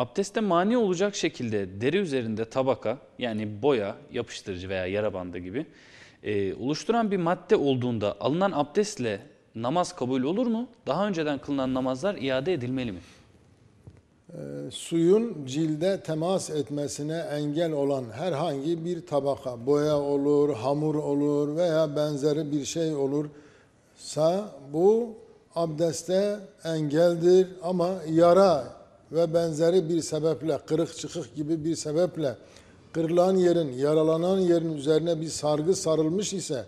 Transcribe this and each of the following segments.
Abdeste mani olacak şekilde deri üzerinde tabaka yani boya, yapıştırıcı veya yara bandı gibi e, oluşturan bir madde olduğunda alınan abdestle namaz kabul olur mu? Daha önceden kılınan namazlar iade edilmeli mi? suyun cilde temas etmesine engel olan herhangi bir tabaka, boya olur, hamur olur veya benzeri bir şey olursa bu abdeste engeldir ama yara ve benzeri bir sebeple, kırık çıkık gibi bir sebeple kırılan yerin, yaralanan yerin üzerine bir sargı sarılmış ise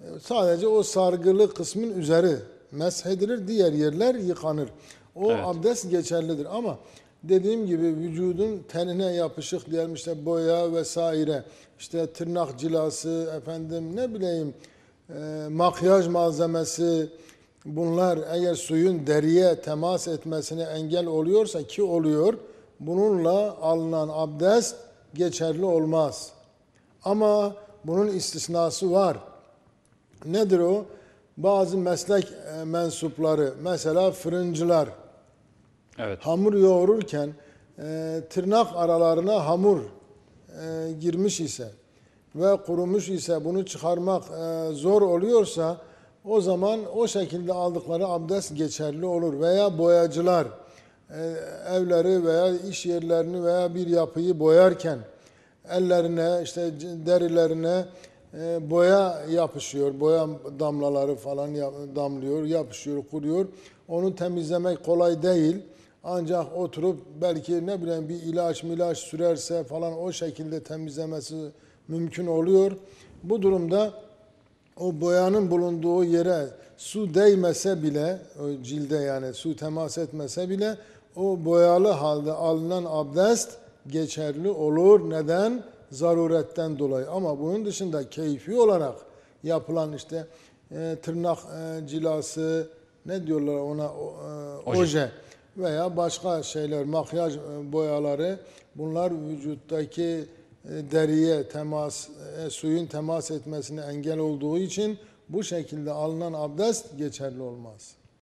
e, sadece o sargılı kısmın üzeri meshedilir, diğer yerler yıkanır. O Evet. abdest geçerlidir ama dediğim gibi vücudun tenine yapışık diyelim işte boya vesaire işte tırnak cilası efendim ne bileyim e, makyaj malzemesi bunlar eğer suyun deriye temas etmesine engel oluyorsa ki oluyor bununla alınan abdest geçerli olmaz. Ama bunun istisnası var. Nedir o? Bazı meslek e, mensupları mesela fırıncılar Evet. hamur yoğururken e, tırnak aralarına hamur e, girmiş ise ve kurumuş ise bunu çıkarmak e, zor oluyorsa o zaman o şekilde aldıkları abdest geçerli olur. Veya boyacılar e, evleri veya iş yerlerini veya bir yapıyı boyarken ellerine işte derilerine e, boya yapışıyor. Boya damlaları falan damlıyor, yapışıyor, kuruyor. Onu temizlemek kolay değil. Ancak oturup belki ne bileyim bir ilaç milaç sürerse falan o şekilde temizlemesi mümkün oluyor. Bu durumda o boyanın bulunduğu yere su değmese bile, o cilde yani su temas etmese bile o boyalı halde alınan abdest geçerli olur. Neden? Zaruretten dolayı. Ama bunun dışında keyfi olarak yapılan işte e, tırnak e, cilası, ne diyorlar ona, e, Oje. oje veya başka şeyler, makyaj e, boyaları bunlar vücuttaki deriye temas, e, suyun temas etmesine engel olduğu için bu şekilde alınan abdest geçerli olmaz.